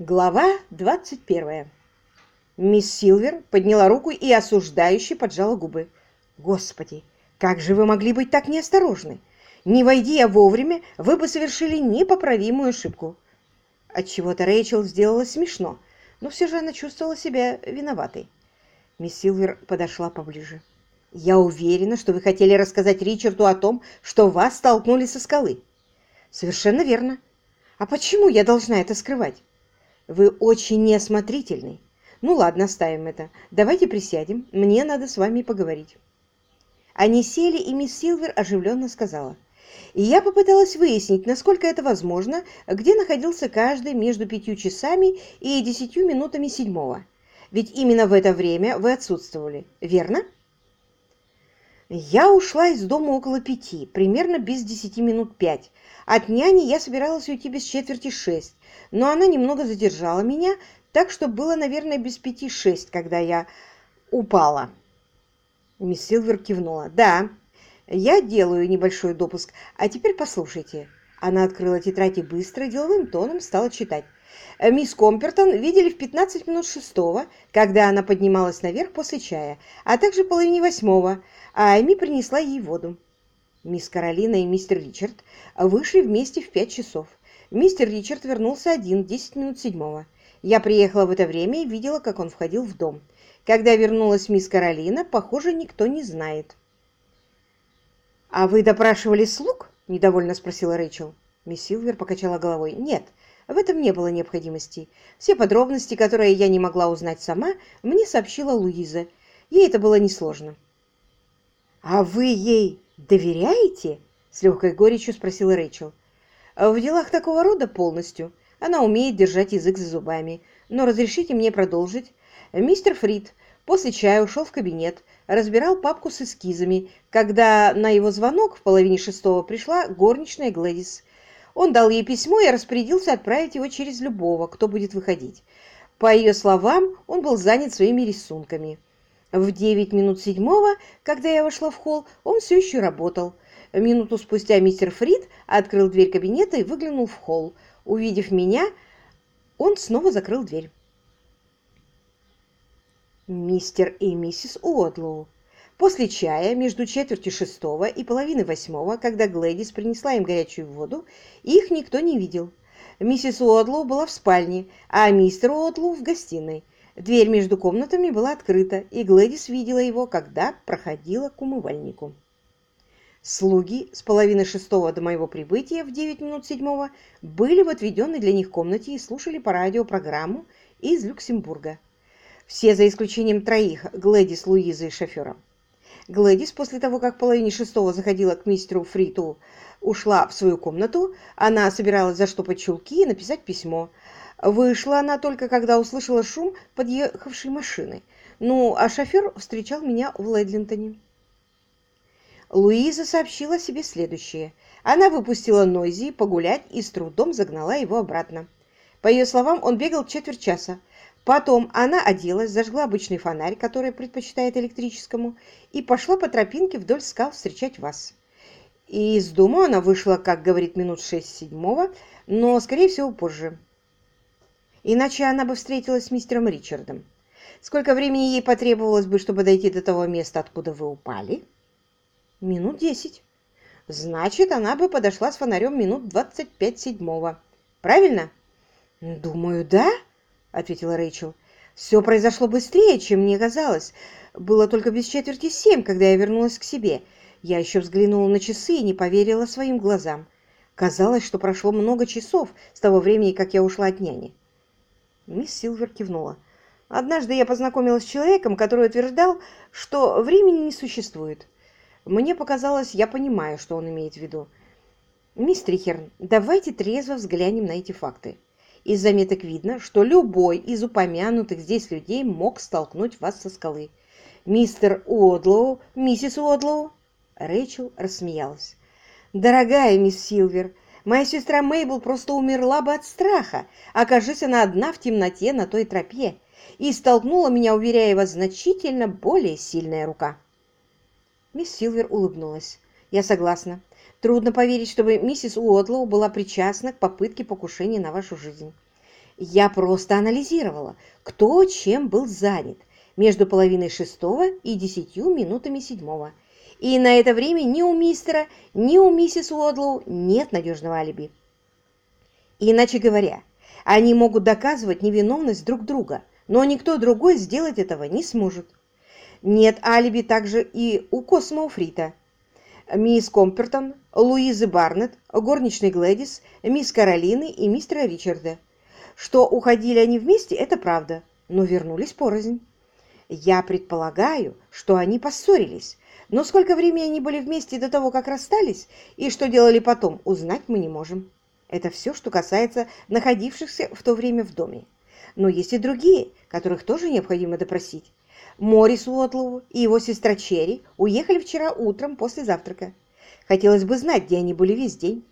Глава 21. Мисс Силвер подняла руку и осуждающе поджала губы. «Господи, как же вы могли быть так неосторожны? Не войди я вовремя, вы бы совершили непоправимую ошибку». Отчего-то Рэйчел сделала смешно, но все же она чувствовала себя виноватой. Мисс Силвер подошла поближе. «Я уверена, что вы хотели рассказать Ричарду о том, что вас столкнули со скалы». «Совершенно верно. А почему я должна это скрывать?» Вы очень неосмотрительный. Ну ладно, оставим это. Давайте присядем. Мне надо с вами поговорить. Они сели, и мисс Силвер оживленно сказала. И я попыталась выяснить, насколько это возможно, где находился каждый между пятью часами и десятью минутами седьмого. Ведь именно в это время вы отсутствовали, верно? Я ушла из дома около пяти, примерно без десяти минут пять. От няни я собиралась уйти без четверти шесть, но она немного задержала меня, так что было, наверное, без пяти шесть, когда я упала. Мисс Силвер кивнула. «Да, я делаю небольшой допуск. А теперь послушайте». Она открыла тетрадь и быстро, деловым тоном стала читать. Мисс Компертон видели в 15 минут шестого, когда она поднималась наверх после чая, а также половине восьмого, а Эми принесла ей воду. Мисс Каролина и мистер Ричард вышли вместе в пять часов. Мистер Ричард вернулся один, десять минут седьмого. Я приехала в это время и видела, как он входил в дом. Когда вернулась мисс Каролина, похоже, никто не знает. «А вы допрашивали слуг?» – недовольно спросила Рэйчел. Мисс Силвер покачала головой. «Нет, в этом не было необходимости. Все подробности, которые я не могла узнать сама, мне сообщила Луиза. Ей это было несложно. «А вы ей доверяете?» — с легкой горечью спросила Рэйчел. «В делах такого рода полностью. Она умеет держать язык за зубами. Но разрешите мне продолжить. Мистер Фрид после чая ушел в кабинет, разбирал папку с эскизами, когда на его звонок в половине шестого пришла горничная Глэдис. Он дал ей письмо и распорядился отправить его через любого, кто будет выходить. По ее словам, он был занят своими рисунками. В девять минут седьмого, когда я вошла в холл, он все еще работал. Минуту спустя мистер Фрид открыл дверь кабинета и выглянул в холл. Увидев меня, он снова закрыл дверь. Мистер и миссис Уодлоу После чая, между четвертью шестого и половиной восьмого, когда Глэдис принесла им горячую воду, их никто не видел. Миссис Уодлоу была в спальне, а мистер Уодлоу в гостиной. Дверь между комнатами была открыта, и Глэдис видела его, когда проходила к умывальнику. Слуги с половины шестого до моего прибытия в девять минут седьмого были в отведенной для них комнате и слушали по радио программу из Люксембурга. Все за исключением троих, Глэдис, Луизы и шофера. Глэдис после того, как в половине шестого заходила к мистеру Фриту, ушла в свою комнату. Она собиралась заштопать чулки и написать письмо. Вышла она только, когда услышала шум подъехавшей машины. Ну, а шофер встречал меня в Лэдлинтоне. Луиза сообщила себе следующее. Она выпустила Нойзи погулять и с трудом загнала его обратно. По ее словам, он бегал четверть часа. Потом она оделась, зажгла обычный фонарь, который предпочитает электрическому, и пошла по тропинке вдоль скал встречать вас. Из дома она вышла, как говорит, минут шесть седьмого, но, скорее всего, позже. Иначе она бы встретилась с мистером Ричардом. Сколько времени ей потребовалось бы, чтобы дойти до того места, откуда вы упали? Минут десять. Значит, она бы подошла с фонарем минут двадцать пять седьмого. Правильно? Думаю, да. — ответила Рэйчел. «Все произошло быстрее, чем мне казалось. Было только без четверти семь, когда я вернулась к себе. Я еще взглянула на часы и не поверила своим глазам. Казалось, что прошло много часов с того времени, как я ушла от няни». Мисс Силвер кивнула. «Однажды я познакомилась с человеком, который утверждал, что времени не существует. Мне показалось, я понимаю, что он имеет в виду. Мисс Трихерн, давайте трезво взглянем на эти факты. Из заметок видно, что любой из упомянутых здесь людей мог столкнуть вас со скалы. Мистер Уодлоу, миссис Уодлоу. Рэйчел рассмеялась. Дорогая мисс Силвер, моя сестра Мейбл просто умерла бы от страха, окажись она одна в темноте на той тропе, и столкнула меня, уверяя вас, значительно более сильная рука. Мисс Силвер улыбнулась. Я согласна. Трудно поверить, чтобы миссис Уотлоу была причастна к попытке покушения на вашу жизнь. Я просто анализировала, кто чем был занят между половиной шестого и десятью минутами седьмого. И на это время ни у мистера, ни у миссис Уодлоу нет надежного алиби. Иначе говоря, они могут доказывать невиновность друг друга, но никто другой сделать этого не сможет. Нет алиби также и у Космо Фрита, мисс Компертон, Луизы Барнетт, горничной Глэдис, мисс Каролины и мистера Ричарда. Что уходили они вместе, это правда, но вернулись порознь. Я предполагаю, что они поссорились, но сколько времени они были вместе до того, как расстались, и что делали потом, узнать мы не можем. Это все, что касается находившихся в то время в доме. Но есть и другие, которых тоже необходимо допросить. Морис Уотлоу и его сестра Черри уехали вчера утром после завтрака. Хотелось бы знать, где они были весь день.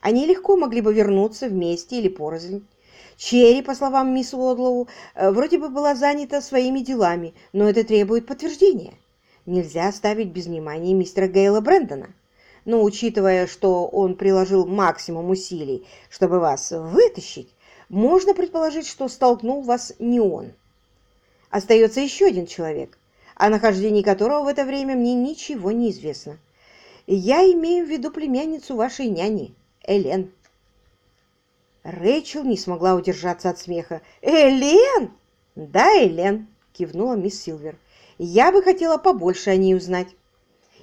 Они легко могли бы вернуться вместе или порознь. Черри, по словам мисс Уодлоу, э, вроде бы была занята своими делами, но это требует подтверждения. Нельзя оставить без внимания мистера Гейла Брэндона. Но учитывая, что он приложил максимум усилий, чтобы вас вытащить, можно предположить, что столкнул вас не он. Остается еще один человек, о нахождении которого в это время мне ничего не известно. Я имею в виду племянницу вашей няни, Элен. Рэйчел не смогла удержаться от смеха. «Элен?» «Да, Элен», — кивнула мисс Силвер. «Я бы хотела побольше о ней узнать.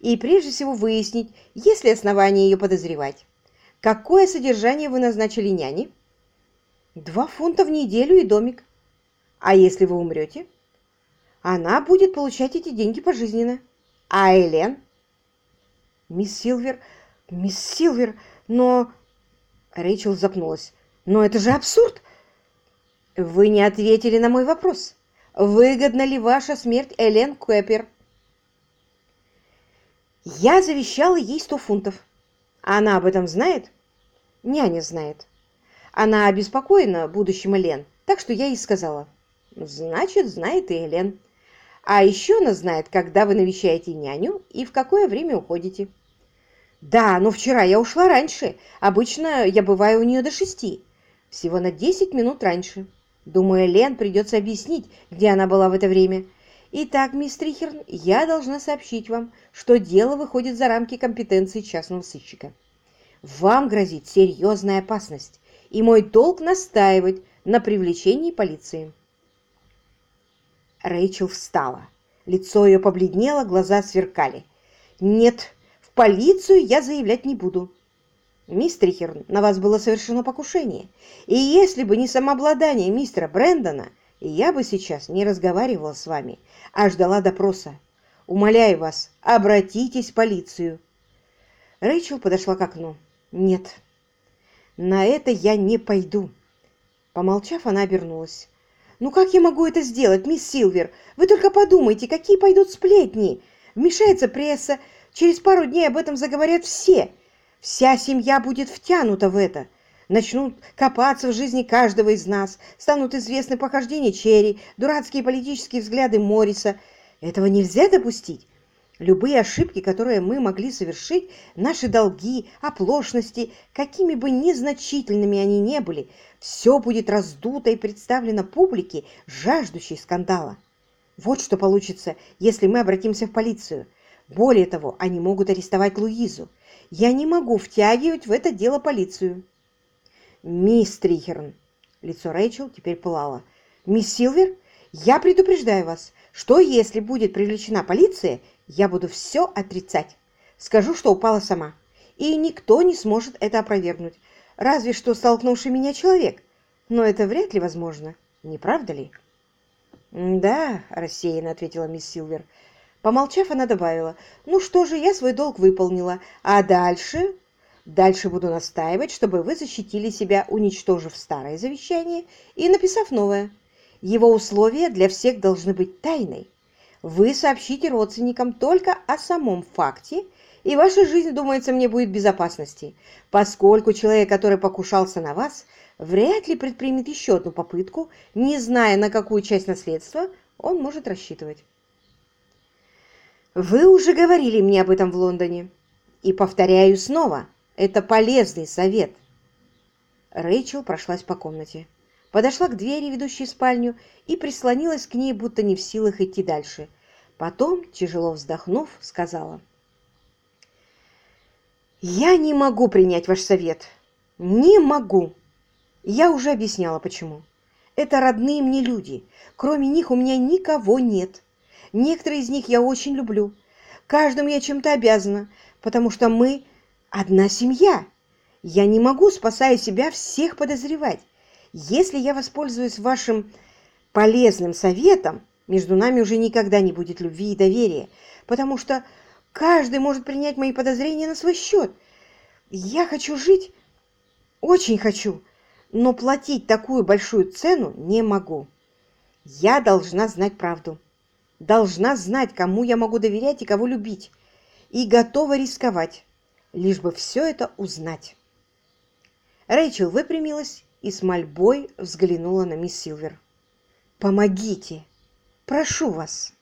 И прежде всего выяснить, есть ли основания ее подозревать. Какое содержание вы назначили няне?» «Два фунта в неделю и домик. А если вы умрете?» она будет получать эти деньги пожизненно. А Элен? Мисс Силвер, мисс Силвер, но... Рэйчел запнулась. Но это же абсурд! Вы не ответили на мой вопрос. Выгодна ли ваша смерть Элен Кэпер? Я завещала ей сто фунтов. Она об этом знает? Няня знает. Она обеспокоена будущим Элен, так что я ей сказала. Значит, знает и Элен. А еще она знает, когда вы навещаете няню и в какое время уходите. Да, но вчера я ушла раньше. Обычно я бываю у нее до шести. Всего на десять минут раньше. Думаю, Лен придется объяснить, где она была в это время. Итак, мисс Трихерн, я должна сообщить вам, что дело выходит за рамки компетенции частного сыщика. Вам грозит серьезная опасность, и мой долг настаивать на привлечении полиции. Рэйчел встала. Лицо ее побледнело, глаза сверкали. «Нет, в полицию я заявлять не буду. Мисс Трихерн, на вас было совершено покушение. И если бы не самообладание мистера Брэндона, я бы сейчас не разговаривала с вами, а ждала допроса. Умоляю вас, обратитесь в полицию». Рэйчел подошла к окну. «Нет, на это я не пойду». Помолчав, она обернулась. «Ну как я могу это сделать, мисс Силвер? Вы только подумайте, какие пойдут сплетни! Вмешается пресса, через пару дней об этом заговорят все. Вся семья будет втянута в это. Начнут копаться в жизни каждого из нас, станут известны похождения Черри, дурацкие политические взгляды Морриса. Этого нельзя допустить. Любые ошибки, которые мы могли совершить, наши долги, оплошности, какими бы незначительными они не были, все будет раздуто и представлено публике, жаждущей скандала. Вот что получится, если мы обратимся в полицию. Более того, они могут арестовать Луизу. Я не могу втягивать в это дело полицию. Мисс Трихерн, лицо Рэйчел теперь пылало. Мисс Силвер, я предупреждаю вас, что если будет привлечена полиция, я буду все отрицать. Скажу, что упала сама. И никто не сможет это опровергнуть. Разве что столкнувший меня человек. Но это вряд ли возможно. Не правда ли? «Да», — рассеянно ответила мисс Силвер. Помолчав, она добавила, «Ну что же, я свой долг выполнила. А дальше...» «Дальше буду настаивать, чтобы вы защитили себя, уничтожив старое завещание и написав новое. Его условия для всех должны быть тайной вы сообщите родственникам только о самом факте, и ваша жизнь, думается, мне будет в безопасности, поскольку человек, который покушался на вас, вряд ли предпримет еще одну попытку, не зная, на какую часть наследства он может рассчитывать. Вы уже говорили мне об этом в Лондоне. И повторяю снова, это полезный совет. Рэйчел прошлась по комнате. подошла к двери, ведущей в спальню, и прислонилась к ней, будто не в силах идти дальше. Потом, тяжело вздохнув, сказала. «Я не могу принять ваш совет. Не могу. Я уже объясняла, почему. Это родные мне люди. Кроме них у меня никого нет. Некоторые из них я очень люблю. Каждому я чем-то обязана, потому что мы одна семья. Я не могу, спасая себя, всех подозревать. Если я воспользуюсь вашим полезным советом, между нами уже никогда не будет любви и доверия, потому что каждый может принять мои подозрения на свой счет. Я хочу жить, очень хочу, но платить такую большую цену не могу. Я должна знать правду. Должна знать, кому я могу доверять и кого любить. И готова рисковать, лишь бы все это узнать. Рэйчел выпрямилась и с мольбой взглянула на мисс Силвер. «Помогите! Прошу вас!»